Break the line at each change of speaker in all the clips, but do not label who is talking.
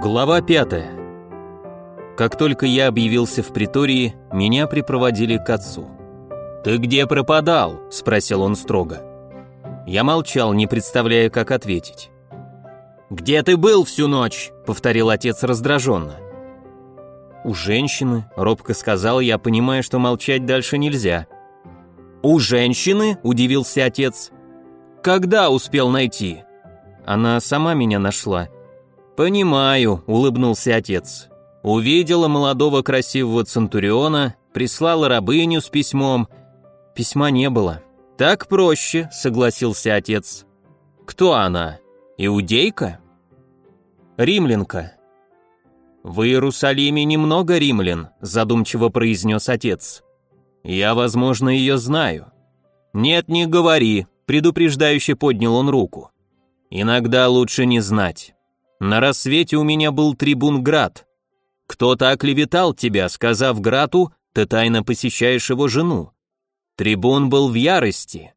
Глава 5. Как только я объявился в притории, меня припроводили к отцу. «Ты где пропадал?» – спросил он строго. Я молчал, не представляя, как ответить. «Где ты был всю ночь?» – повторил отец раздраженно. «У женщины», – робко сказал я, понимая, что молчать дальше нельзя. «У женщины?» – удивился отец. «Когда успел найти?» Она сама меня нашла. «Понимаю», — улыбнулся отец. «Увидела молодого красивого Центуриона, прислала рабыню с письмом. Письма не было». «Так проще», — согласился отец. «Кто она? Иудейка?» «Римлянка». «В Иерусалиме немного римлян», — задумчиво произнес отец. «Я, возможно, ее знаю». «Нет, не говори», — предупреждающе поднял он руку. «Иногда лучше не знать». На рассвете у меня был трибун Град. Кто-то оклеветал тебя, сказав Грату, ты тайно посещаешь его жену. Трибун был в ярости.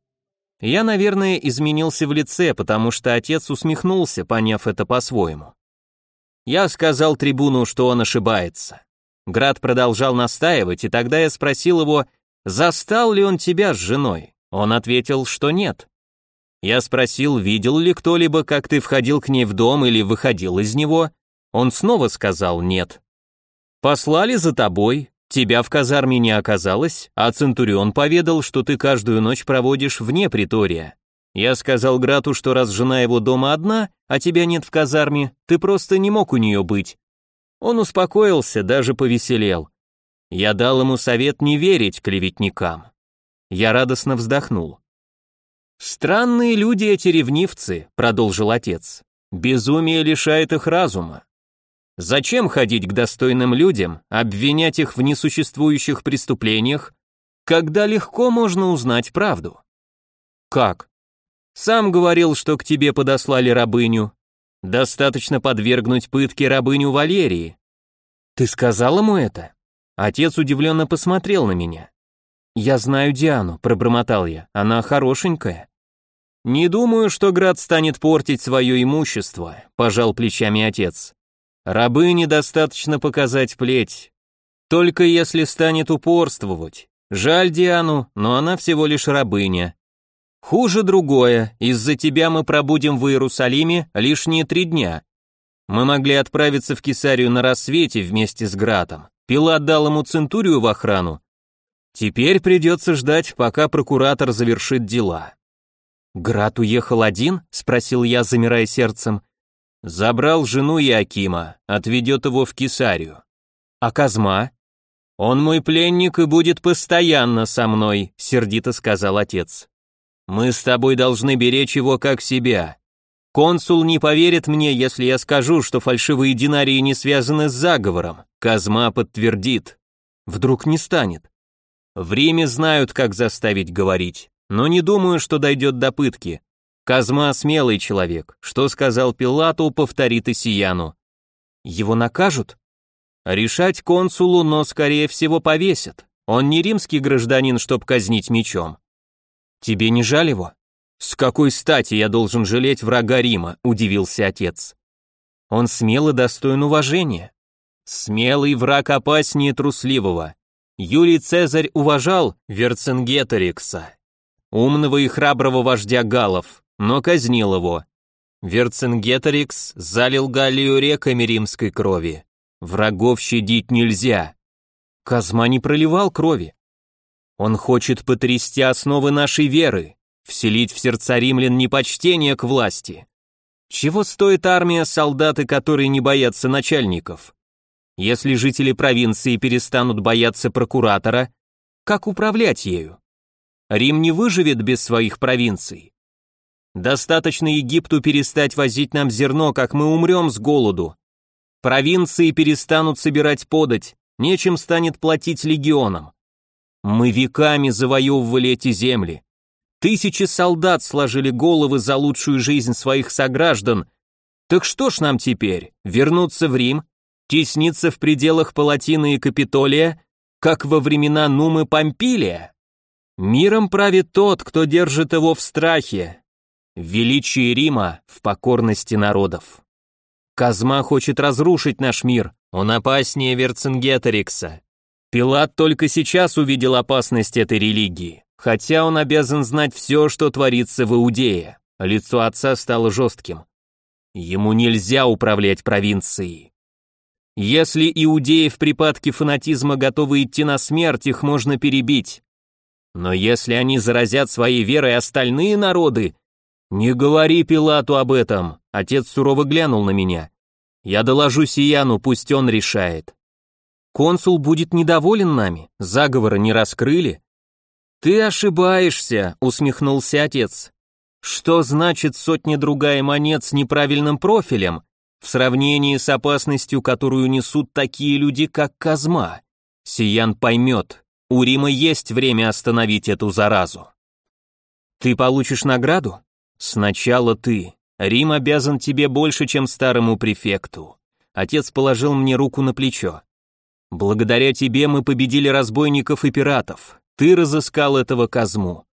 Я, наверное, изменился в лице, потому что отец усмехнулся, поняв это по-своему. Я сказал трибуну, что он ошибается. Град продолжал настаивать, и тогда я спросил его, застал ли он тебя с женой. Он ответил, что нет. Я спросил, видел ли кто-либо, как ты входил к ней в дом или выходил из него. Он снова сказал нет. Послали за тобой, тебя в казарме не оказалось, а Центурион поведал, что ты каждую ночь проводишь вне притория. Я сказал Грату, что раз жена его дома одна, а тебя нет в казарме, ты просто не мог у нее быть. Он успокоился, даже повеселел. Я дал ему совет не верить клеветникам. Я радостно вздохнул. «Странные люди эти ревнивцы», — продолжил отец. «Безумие лишает их разума. Зачем ходить к достойным людям, обвинять их в несуществующих преступлениях, когда легко можно узнать правду?» «Как?» «Сам говорил, что к тебе подослали рабыню. Достаточно подвергнуть пытке рабыню Валерии». «Ты сказал ему это?» Отец удивленно посмотрел на меня. «Я знаю Диану», — пробормотал я, — «она хорошенькая». «Не думаю, что Град станет портить свое имущество», – пожал плечами отец. «Рабы недостаточно показать плеть. Только если станет упорствовать. Жаль Диану, но она всего лишь рабыня. Хуже другое, из-за тебя мы пробудем в Иерусалиме лишние три дня. Мы могли отправиться в Кесарию на рассвете вместе с Гратом. Пилат дал ему центурию в охрану. Теперь придется ждать, пока прокуратор завершит дела. «Град уехал один?» — спросил я, замирая сердцем. «Забрал жену Якима, отведет его в Кесарию». «А Казма?» «Он мой пленник и будет постоянно со мной», — сердито сказал отец. «Мы с тобой должны беречь его как себя. Консул не поверит мне, если я скажу, что фальшивые динарии не связаны с заговором. Казма подтвердит. Вдруг не станет. В Риме знают, как заставить говорить но не думаю, что дойдет до пытки. Казма смелый человек, что сказал Пилату, повторит и. Его накажут? Решать консулу, но скорее всего повесят. Он не римский гражданин, чтоб казнить мечом. Тебе не жаль его? С какой стати я должен жалеть врага Рима, удивился отец. Он смел достоин уважения. Смелый враг опаснее трусливого. Юлий Цезарь уважал Верцингеторикса, умного и храброго вождя галов, но казнил его. Верцингеторикс залил Галлию реками римской крови. Врагов щадить нельзя. Казма не проливал крови. Он хочет потрясти основы нашей веры, вселить в сердца римлян непочтение к власти. Чего стоит армия, солдаты, которые не боятся начальников? Если жители провинции перестанут бояться прокуратора, как управлять ею? Рим не выживет без своих провинций. Достаточно Египту перестать возить нам зерно, как мы умрем с голоду. Провинции перестанут собирать подать, нечем станет платить легионам. Мы веками завоевывали эти земли. Тысячи солдат сложили головы за лучшую жизнь своих сограждан. Так что ж нам теперь, вернуться в Рим, тесниться в пределах Палатины и Капитолия, как во времена Нумы Помпилия? Миром правит тот, кто держит его в страхе, в величии Рима, в покорности народов. Казма хочет разрушить наш мир, он опаснее Верцингеторикса. Пилат только сейчас увидел опасность этой религии, хотя он обязан знать все, что творится в Иудее. Лицо отца стало жестким. Ему нельзя управлять провинцией. Если иудеи в припадке фанатизма готовы идти на смерть, их можно перебить. Но если они заразят своей верой остальные народы... Не говори Пилату об этом, отец сурово глянул на меня. Я доложу Сияну, пусть он решает. Консул будет недоволен нами, заговора не раскрыли. Ты ошибаешься, усмехнулся отец. Что значит сотня-другая монет с неправильным профилем в сравнении с опасностью, которую несут такие люди, как Казма? Сиян поймет, у Рима есть время остановить эту заразу. Ты получишь награду? Сначала ты. Рим обязан тебе больше, чем старому префекту. Отец положил мне руку на плечо. Благодаря тебе мы победили разбойников и пиратов. Ты разыскал этого Казму.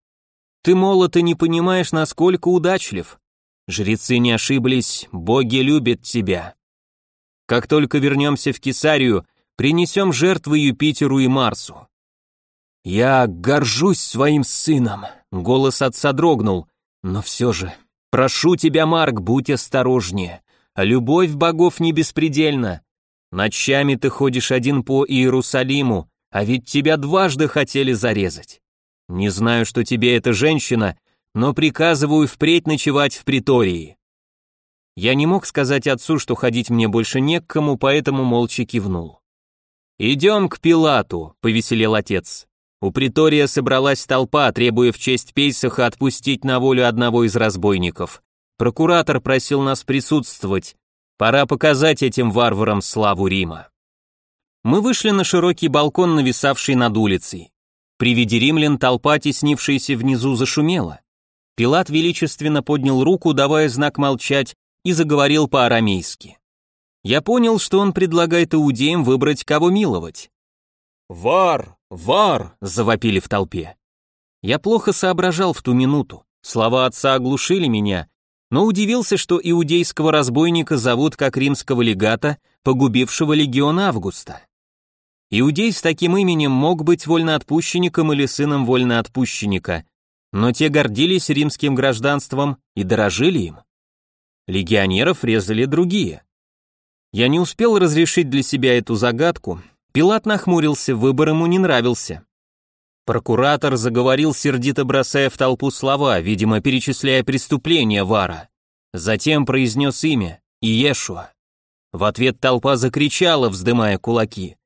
Ты молод и не понимаешь, насколько удачлив. Жрецы не ошиблись, боги любят тебя. Как только вернемся в Кесарию, принесем жертвы Юпитеру и Марсу. Я горжусь своим сыном, голос отца дрогнул, но все же, прошу тебя, Марк, будь осторожнее. Любовь богов не беспредельна. Ночами ты ходишь один по Иерусалиму, а ведь тебя дважды хотели зарезать. Не знаю, что тебе эта женщина, но приказываю впредь ночевать в притории. Я не мог сказать отцу, что ходить мне больше не к кому, поэтому молча кивнул. «Идем к Пилату», — повеселел отец. У притория собралась толпа, требуя в честь Пейсаха отпустить на волю одного из разбойников. Прокуратор просил нас присутствовать. Пора показать этим варварам славу Рима. Мы вышли на широкий балкон, нависавший над улицей. При виде римлян толпа, теснившаяся внизу, зашумела. Пилат величественно поднял руку, давая знак молчать, и заговорил по-арамейски. Я понял, что он предлагает иудеям выбрать, кого миловать. «Вар! Вар!» — завопили в толпе. Я плохо соображал в ту минуту. Слова отца оглушили меня, но удивился, что иудейского разбойника зовут как римского легата, погубившего легион Августа. Иудей с таким именем мог быть вольноотпущенником или сыном вольноотпущенника, но те гордились римским гражданством и дорожили им. Легионеров резали другие. Я не успел разрешить для себя эту загадку, Пилат нахмурился, выбор ему не нравился. Прокуратор заговорил, сердито бросая в толпу слова, видимо, перечисляя преступления Вара. Затем произнес имя – Иешуа. В ответ толпа закричала, вздымая кулаки.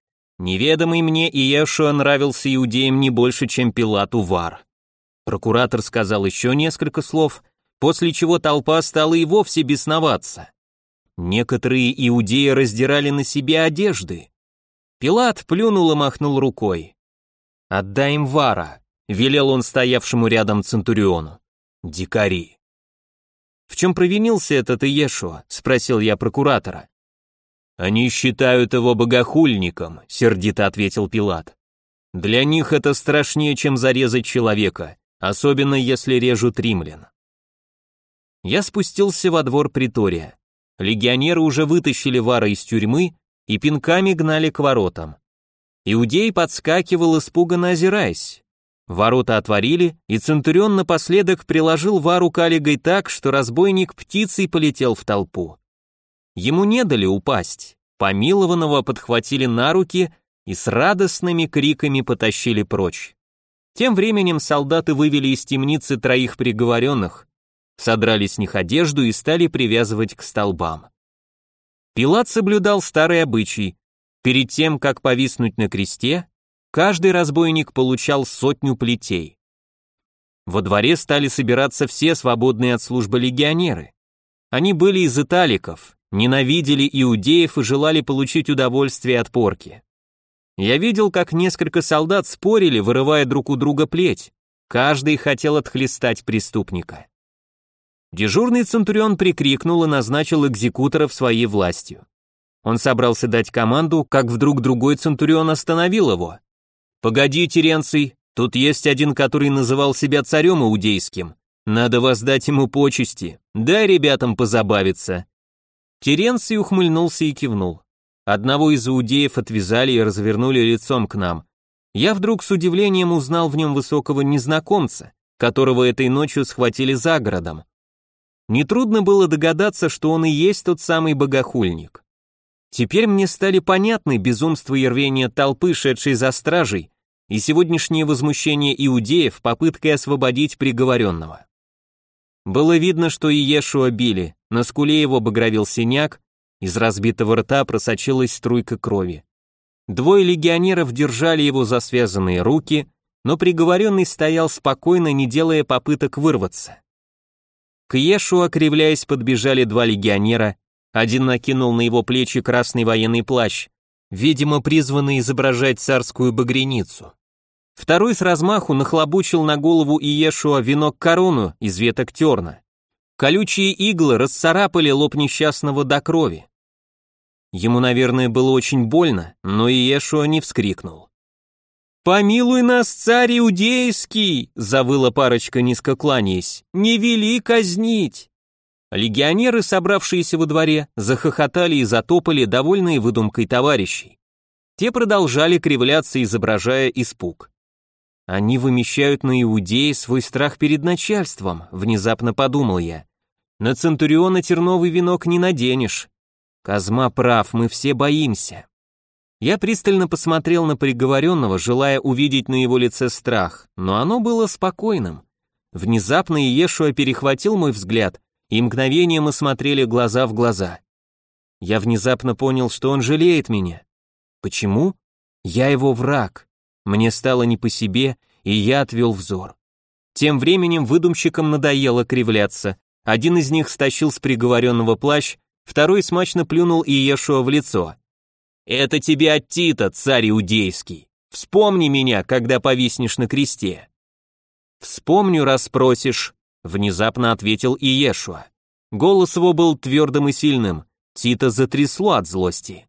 Неведомый мне Иешуа нравился иудеям не больше, чем Пилату Вар. Прокуратор сказал еще несколько слов, после чего толпа стала и вовсе бесноваться. Некоторые иудеи раздирали на себе одежды. Пилат плюнул и махнул рукой. «Отдай им Вара», — велел он стоявшему рядом Центуриону. «Дикари». «В чем провинился этот Иешуа?» — спросил я прокуратора. «Они считают его богохульником», — сердито ответил Пилат. «Для них это страшнее, чем зарезать человека, особенно если режут римлян». Я спустился во двор притория. Легионеры уже вытащили Вара из тюрьмы и пинками гнали к воротам. Иудей подскакивал, испуганно озираясь. Ворота отворили, и Центурион напоследок приложил Вару калигой так, что разбойник птицей полетел в толпу. Ему не дали упасть. Помилованного подхватили на руки и с радостными криками потащили прочь. Тем временем солдаты вывели из темницы троих приговоренных, содрали с них одежду и стали привязывать к столбам. Пилат соблюдал старый обычай. Перед тем, как повиснуть на кресте, каждый разбойник получал сотню плетей. Во дворе стали собираться все свободные от службы легионеры. Они были из италиков, ненавидели иудеев и желали получить удовольствие от порки. Я видел, как несколько солдат спорили, вырывая друг у друга плеть. Каждый хотел отхлестать преступника. Дежурный Центурион прикрикнул и назначил экзекуторов своей властью. Он собрался дать команду, как вдруг другой Центурион остановил его. «Погоди, Теренций, тут есть один, который называл себя царем иудейским. Надо воздать ему почести, дай ребятам позабавиться». Теренций ухмыльнулся и кивнул. Одного из иудеев отвязали и развернули лицом к нам. Я вдруг с удивлением узнал в нем высокого незнакомца, которого этой ночью схватили за городом. Нетрудно было догадаться, что он и есть тот самый богохульник. Теперь мне стали понятны безумство и рвение толпы, шедшей за стражей, и сегодняшнее возмущение иудеев попыткой освободить приговоренного. Было видно, что Иешуа били, на скуле его багровил синяк, из разбитого рта просочилась струйка крови. Двое легионеров держали его за связанные руки, но приговоренный стоял спокойно, не делая попыток вырваться. К Иешуа, кривляясь, подбежали два легионера, один накинул на его плечи красный военный плащ, видимо, призванный изображать царскую багряницу. Второй с размаху нахлобучил на голову Иешуа венок-корону из веток терна. Колючие иглы расцарапали лоб несчастного до крови. Ему, наверное, было очень больно, но Иешуа не вскрикнул. «Помилуй нас, царь иудейский!» — завыла парочка, низко кланяясь. «Не вели казнить!» Легионеры, собравшиеся во дворе, захохотали и затопали, довольные выдумкой товарищей. Те продолжали кривляться, изображая испуг. Они вымещают на иудеи свой страх перед начальством, внезапно подумал я. На Центуриона терновый венок не наденешь. Казма прав, мы все боимся. Я пристально посмотрел на приговоренного, желая увидеть на его лице страх, но оно было спокойным. Внезапно Иешуа перехватил мой взгляд, и мгновение мы смотрели глаза в глаза. Я внезапно понял, что он жалеет меня. Почему? Я его враг. Мне стало не по себе, и я отвел взор. Тем временем выдумщикам надоело кривляться. Один из них стащил с приговоренного плащ, второй смачно плюнул Иешуа в лицо. «Это тебе от Тита, царь иудейский. Вспомни меня, когда повиснешь на кресте». «Вспомню, раз спросишь», — внезапно ответил Иешуа. Голос его был твердым и сильным. Тита затрясло от злости.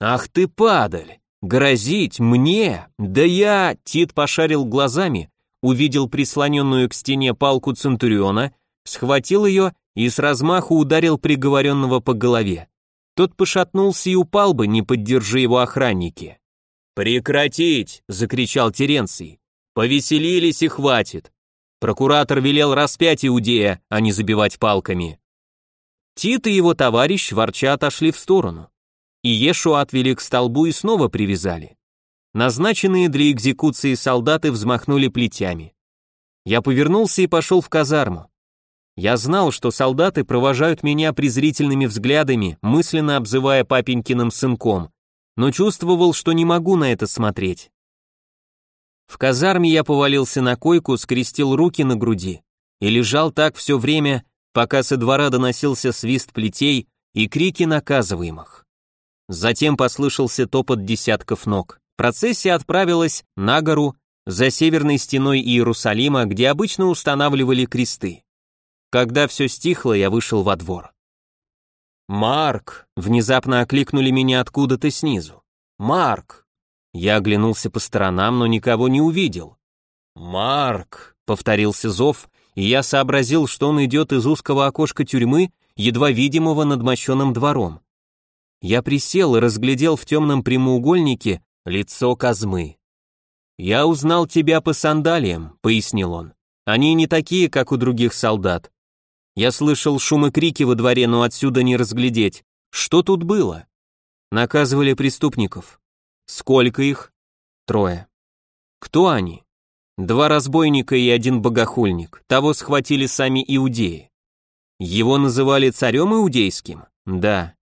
«Ах ты падаль! Грозить мне? Да я... Тит пошарил глазами, увидел прислоненную к стене палку Центуриона, схватил ее и с размаху ударил приговоренного по голове. Тот пошатнулся и упал бы, не поддержи его охранники. «Прекратить!» — закричал Теренций. «Повеселились и хватит!» Прокуратор велел распять Иудея, а не забивать палками. Тит и его товарищ ворча отошли в сторону и Ешуа отвели к столбу и снова привязали. Назначенные для экзекуции солдаты взмахнули плетями. Я повернулся и пошел в казарму. Я знал, что солдаты провожают меня презрительными взглядами, мысленно обзывая папенькиным сынком, но чувствовал, что не могу на это смотреть. В казарме я повалился на койку, скрестил руки на груди и лежал так все время, пока со двора доносился свист плетей и крики наказываемых. Затем послышался топот десятков ног. Процессия отправилась на гору за северной стеной Иерусалима, где обычно устанавливали кресты. Когда все стихло, я вышел во двор. «Марк!» — внезапно окликнули меня откуда-то снизу. «Марк!» Я оглянулся по сторонам, но никого не увидел. «Марк!» — повторился зов, и я сообразил, что он идет из узкого окошка тюрьмы, едва видимого над мощеным двором. Я присел и разглядел в темном прямоугольнике лицо Казмы. «Я узнал тебя по сандалиям», — пояснил он. «Они не такие, как у других солдат. Я слышал шум и крики во дворе, но отсюда не разглядеть. Что тут было?» Наказывали преступников. Сколько их? Трое. Кто они? Два разбойника и один богохульник. Того схватили сами иудеи. Его называли царем иудейским? Да.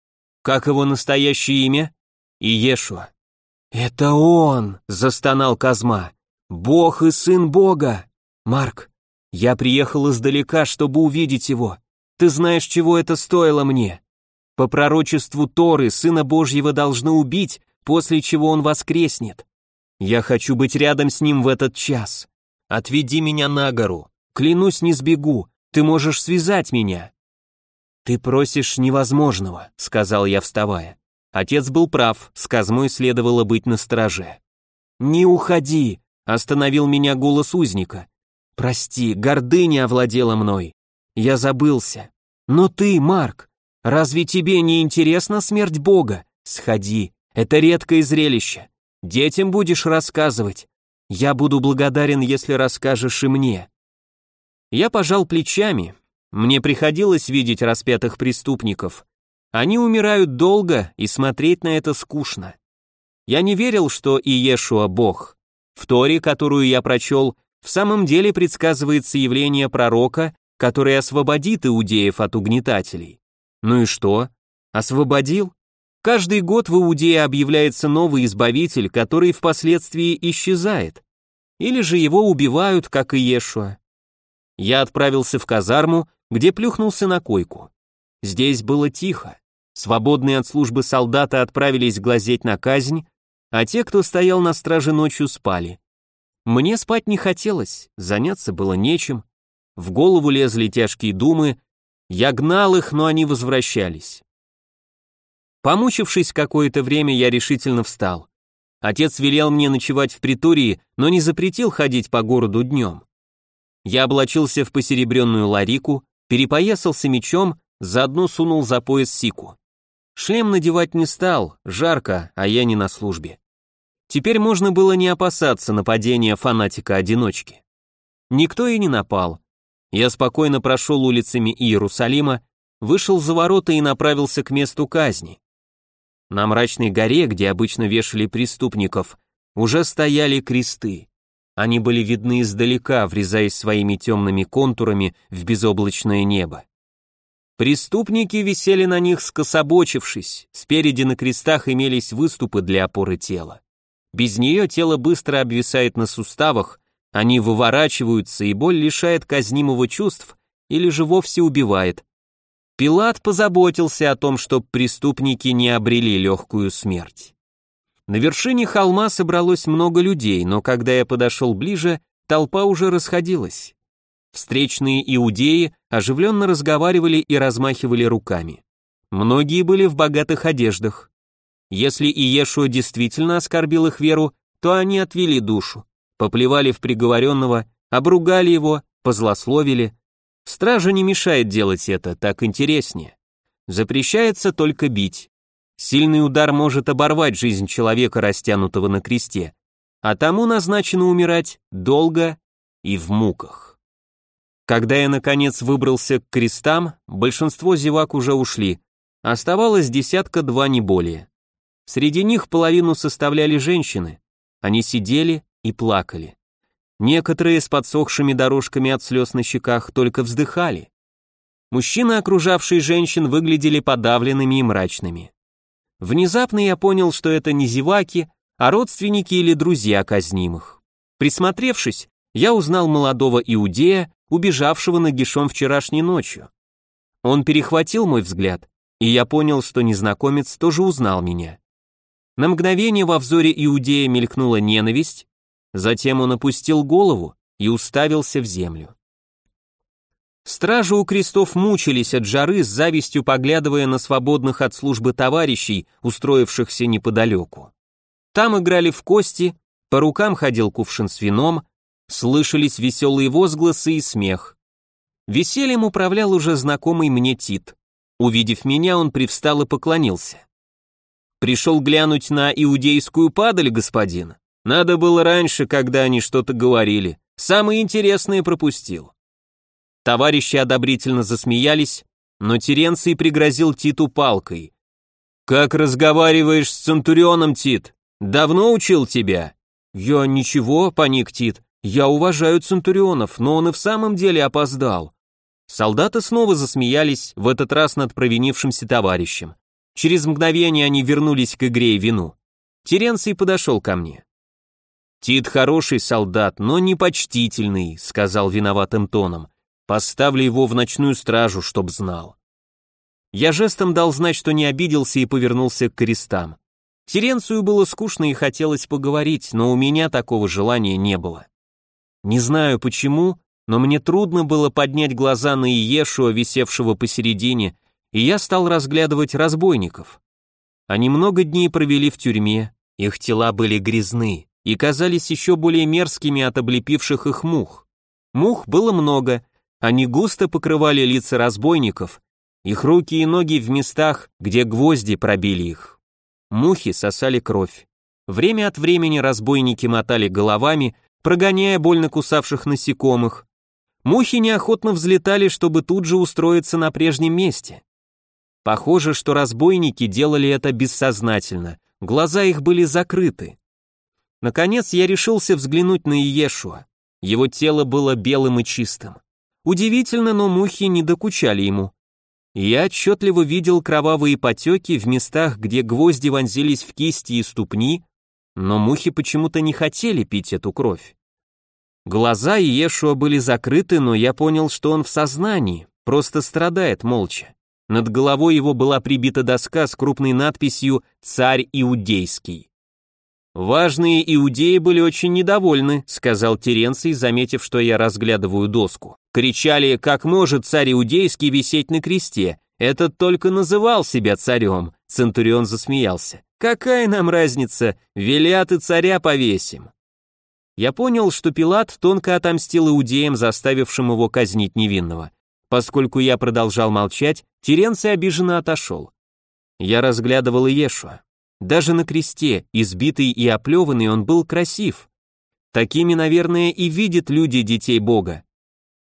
Как его настоящее имя? Иешуа. «Это он!» — застонал Казма. «Бог и сын Бога!» «Марк, я приехал издалека, чтобы увидеть его. Ты знаешь, чего это стоило мне. По пророчеству Торы сына Божьего должны убить, после чего он воскреснет. Я хочу быть рядом с ним в этот час. Отведи меня на гору. Клянусь, не сбегу. Ты можешь связать меня. «Ты просишь невозможного», — сказал я, вставая. Отец был прав, с Казмой следовало быть на страже. «Не уходи», — остановил меня голос узника. «Прости, гордыня овладела мной. Я забылся. Но ты, Марк, Разве тебе не интересна смерть Бога? Сходи, это редкое зрелище. Детям будешь рассказывать. Я буду благодарен, если расскажешь и мне. Я пожал плечами. Мне приходилось видеть распятых преступников. Они умирают долго, и смотреть на это скучно. Я не верил, что Иешуа Бог. В Торе, которую я прочел, в самом деле предсказывается явление пророка, который освободит иудеев от угнетателей. Ну и что? Освободил? Каждый год в Иудее объявляется новый избавитель, который впоследствии исчезает. Или же его убивают, как и Иешуа. Я отправился в казарму, где плюхнулся на койку. Здесь было тихо. Свободные от службы солдаты отправились глазеть на казнь, а те, кто стоял на страже ночью, спали. Мне спать не хотелось, заняться было нечем. В голову лезли тяжкие думы, я гнал их, но они возвращались. Помучившись какое-то время, я решительно встал. Отец велел мне ночевать в притории, но не запретил ходить по городу днем. Я облачился в посеребренную ларику, перепоясался мечом, заодно сунул за пояс сику. Шлем надевать не стал, жарко, а я не на службе. Теперь можно было не опасаться нападения фанатика-одиночки. Никто и не напал. Я спокойно прошел улицами Иерусалима, вышел за ворота и направился к месту казни. На мрачной горе, где обычно вешали преступников, уже стояли кресты. Они были видны издалека, врезаясь своими темными контурами в безоблачное небо. Преступники висели на них скособочившись, спереди на крестах имелись выступы для опоры тела. Без нее тело быстро обвисает на суставах, они выворачиваются, и боль лишает казнимого чувств или же вовсе убивает. Пилат позаботился о том, чтобы преступники не обрели легкую смерть. На вершине холма собралось много людей, но когда я подошел ближе, толпа уже расходилась. Встречные иудеи оживленно разговаривали и размахивали руками. Многие были в богатых одеждах. Если Иешуа действительно оскорбил их веру, то они отвели душу, поплевали в приговоренного, обругали его, позлословили. Стража не мешает делать это, так интереснее. Запрещается только бить. Сильный удар может оборвать жизнь человека, растянутого на кресте, а тому назначено умирать долго и в муках. Когда я, наконец, выбрался к крестам, большинство зевак уже ушли, оставалось десятка-два не более. Среди них половину составляли женщины, они сидели и плакали. Некоторые с подсохшими дорожками от слез на щеках только вздыхали. Мужчины, окружавшие женщин, выглядели подавленными и мрачными. Внезапно я понял, что это не зеваки, а родственники или друзья казнимых. Присмотревшись, я узнал молодого иудея, убежавшего нагишом вчерашней ночью. Он перехватил мой взгляд, и я понял, что незнакомец тоже узнал меня. На мгновение во взоре иудея мелькнула ненависть, затем он опустил голову и уставился в землю. Стражи у крестов мучились от жары, с завистью поглядывая на свободных от службы товарищей, устроившихся неподалеку. Там играли в кости, по рукам ходил кувшин с вином, слышались веселые возгласы и смех. Весельем управлял уже знакомый мне Тит. Увидев меня, он привстал и поклонился. «Пришел глянуть на иудейскую падаль, господин. Надо было раньше, когда они что-то говорили. Самое интересное пропустил». Товарищи одобрительно засмеялись, но Теренций пригрозил Титу палкой. «Как разговариваешь с Центурионом, Тит? Давно учил тебя?» «Я ничего», — паник Тит. «Я уважаю Центурионов, но он и в самом деле опоздал». Солдаты снова засмеялись, в этот раз над провинившимся товарищем. Через мгновение они вернулись к игре и вину. Теренций подошел ко мне. «Тит хороший солдат, но непочтительный», — сказал виноватым тоном. Поставлю его в ночную стражу, чтоб знал. Я жестом дал знать, что не обиделся и повернулся к крестам. Теренцию было скучно и хотелось поговорить, но у меня такого желания не было. Не знаю почему, но мне трудно было поднять глаза на Иешуа, висевшего посередине, и я стал разглядывать разбойников. Они много дней провели в тюрьме, их тела были грязны и казались еще более мерзкими от облепивших их мух. Мух было много, они густо покрывали лица разбойников, их руки и ноги в местах, где гвозди пробили их. Мухи сосали кровь. Время от времени разбойники мотали головами, прогоняя больно кусавших насекомых. Мухи неохотно взлетали, чтобы тут же устроиться на прежнем месте. Похоже, что разбойники делали это бессознательно, глаза их были закрыты. Наконец я решился взглянуть на Иешуа. Его тело было белым и чистым. Удивительно, но мухи не докучали ему. Я отчетливо видел кровавые потеки в местах, где гвозди вонзились в кисти и ступни, но мухи почему-то не хотели пить эту кровь. Глаза Иешуа были закрыты, но я понял, что он в сознании, просто страдает молча. Над головой его была прибита доска с крупной надписью «Царь Иудейский». «Важные иудеи были очень недовольны», — сказал Теренций, заметив, что я разглядываю доску. Кричали, как может царь иудейский висеть на кресте. Этот только называл себя царем. Центурион засмеялся. «Какая нам разница? Велят и царя повесим». Я понял, что Пилат тонко отомстил иудеям, заставившим его казнить невинного. Поскольку я продолжал молчать, Теренций обиженно отошел. Я разглядывал Иешуа. Даже на кресте, избитый и оплеванный, он был красив. Такими, наверное, и видят люди детей Бога.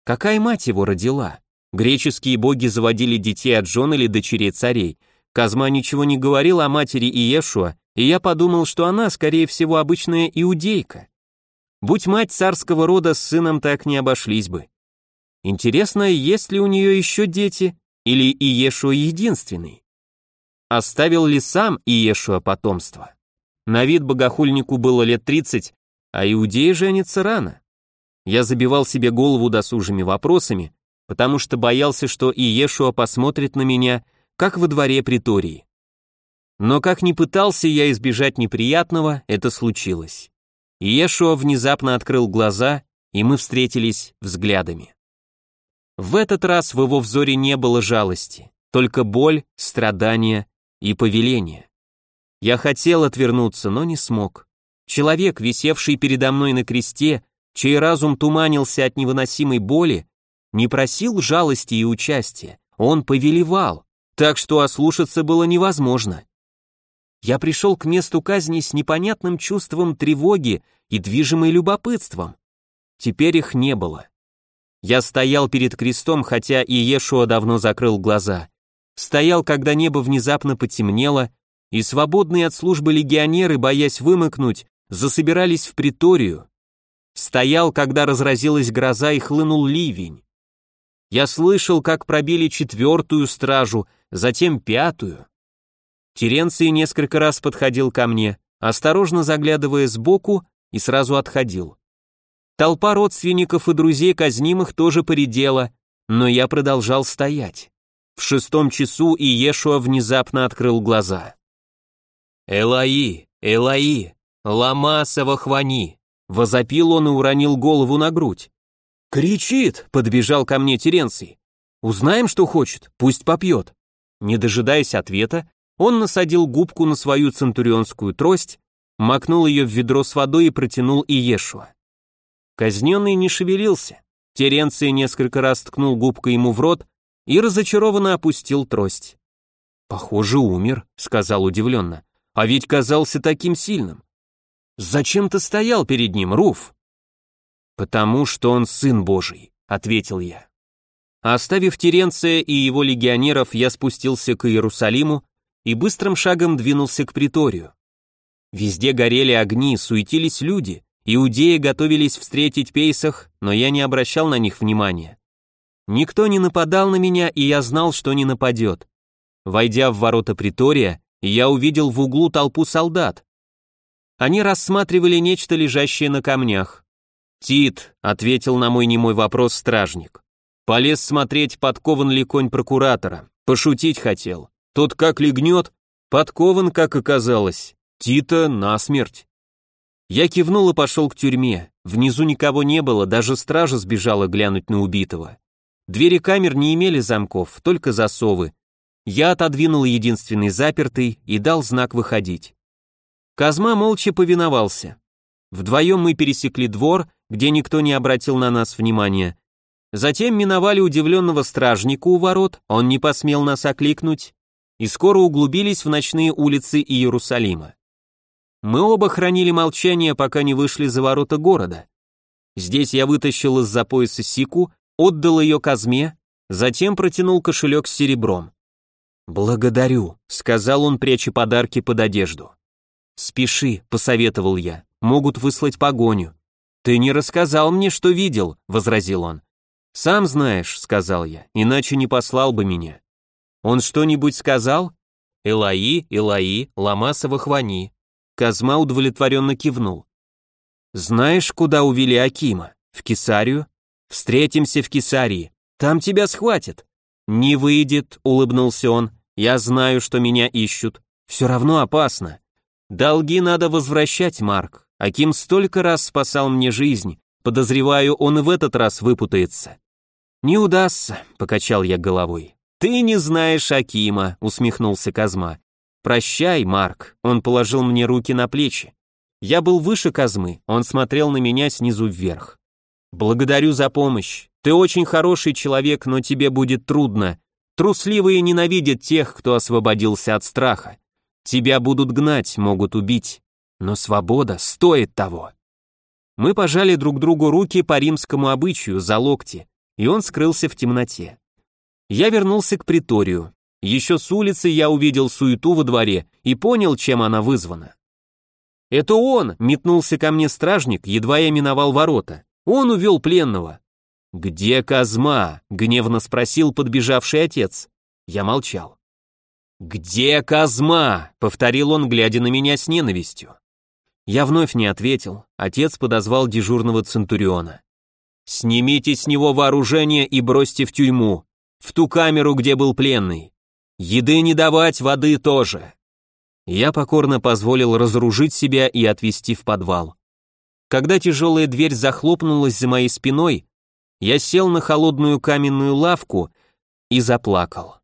Какая мать его родила? Греческие боги заводили детей от жен или дочерей царей. Казма ничего не говорил о матери Иешуа, и я подумал, что она, скорее всего, обычная иудейка. Будь мать царского рода, с сыном так не обошлись бы. Интересно, есть ли у нее еще дети, или Иешуа единственный? Оставил ли сам Иешуа потомство? На вид богохульнику было лет 30, а иудеи женятся рано. Я забивал себе голову досужими вопросами, потому что боялся, что Иешуа посмотрит на меня, как во дворе притории. Но как ни пытался я избежать неприятного, это случилось. Иешуа внезапно открыл глаза, и мы встретились взглядами. В этот раз в его взоре не было жалости, только боль, страдания и повеление. Я хотел отвернуться, но не смог. Человек, висевший передо мной на кресте, чей разум туманился от невыносимой боли, не просил жалости и участия, он повелевал, так что ослушаться было невозможно. Я пришел к месту казни с непонятным чувством тревоги и движимой любопытством. Теперь их не было. Я стоял перед крестом, хотя и Иешуа давно закрыл глаза стоял, когда небо внезапно потемнело, и свободные от службы легионеры, боясь вымыкнуть, засобирались в приторию. Стоял, когда разразилась гроза и хлынул ливень. Я слышал, как пробили четвертую стражу, затем пятую. Теренций несколько раз подходил ко мне, осторожно заглядывая сбоку, и сразу отходил. Толпа родственников и друзей казнимых тоже поредела, но я продолжал стоять. В шестом часу Иешуа внезапно открыл глаза. «Элаи, Элаи, лама савахвани!» Возопил он и уронил голову на грудь. «Кричит!» — подбежал ко мне Теренций. «Узнаем, что хочет, пусть попьет». Не дожидаясь ответа, он насадил губку на свою центурионскую трость, макнул ее в ведро с водой и протянул Иешуа. Казненный не шевелился. Теренций несколько раз ткнул губкой ему в рот, и разочарованно опустил трость. «Похоже, умер», — сказал удивленно. «А ведь казался таким сильным. Зачем ты стоял перед ним, Руф?» «Потому что он сын Божий», — ответил я. Оставив Теренция и его легионеров, я спустился к Иерусалиму и быстрым шагом двинулся к приторию. Везде горели огни, суетились люди, иудеи готовились встретить Пейсах, но я не обращал на них внимания. Никто не нападал на меня, и я знал, что не нападет. Войдя в ворота притория, я увидел в углу толпу солдат. Они рассматривали нечто лежащее на камнях. «Тит», — ответил на мой немой вопрос стражник. Полез смотреть, подкован ли конь прокуратора. Пошутить хотел. Тот как легнет, подкован, как оказалось. Тита насмерть. Я кивнул и пошел к тюрьме. Внизу никого не было, даже стража сбежала глянуть на убитого. Двери камер не имели замков, только засовы. Я отодвинул единственный запертый и дал знак выходить. Казма молча повиновался. Вдвоем мы пересекли двор, где никто не обратил на нас внимания. Затем миновали удивленного стражника у ворот, он не посмел нас окликнуть, и скоро углубились в ночные улицы Иерусалима. Мы оба хранили молчание, пока не вышли за ворота города. Здесь я вытащил из-за пояса сику, отдал ее Казме, затем протянул кошелек с серебром. «Благодарю», — сказал он, пряча подарки под одежду. «Спеши», — посоветовал я, — «могут выслать погоню». «Ты не рассказал мне, что видел», — возразил он. «Сам знаешь», — сказал я, — «иначе не послал бы меня». «Он что-нибудь сказал?» «Элаи, Элаи, Ламасова хвани». Казма удовлетворенно кивнул. «Знаешь, куда увели Акима? В Кесарию? Встретимся в Кесарии. Там тебя схватят». «Не выйдет», — улыбнулся он. «Я знаю, что меня ищут. Все равно опасно. Долги надо возвращать, Марк. Аким столько раз спасал мне жизнь. Подозреваю, он и в этот раз выпутается». «Не удастся», — покачал я головой. «Ты не знаешь Акима», — усмехнулся Казма. «Прощай, Марк», — он положил мне руки на плечи. Я был выше Казмы, он смотрел на меня снизу вверх. «Благодарю за помощь. Ты очень хороший человек, но тебе будет трудно. Трусливые ненавидят тех, кто освободился от страха. Тебя будут гнать, могут убить. Но свобода стоит того». Мы пожали друг другу руки по римскому обычаю за локти, и он скрылся в темноте. Я вернулся к приторию. Еще с улицы я увидел суету во дворе и понял, чем она вызвана. «Это он!» — метнулся ко мне стражник, едва я миновал ворота. «Он увел пленного!» «Где Казма?» — гневно спросил подбежавший отец. Я молчал. «Где Казма?» — повторил он, глядя на меня с ненавистью. Я вновь не ответил. Отец подозвал дежурного центуриона. «Снимите с него вооружение и бросьте в тюрьму, в ту камеру, где был пленный. Еды не давать, воды тоже. Я покорно позволил разоружить себя и отвести в подвал. Когда тяжелая дверь захлопнулась за моей спиной, я сел на холодную каменную лавку и заплакал.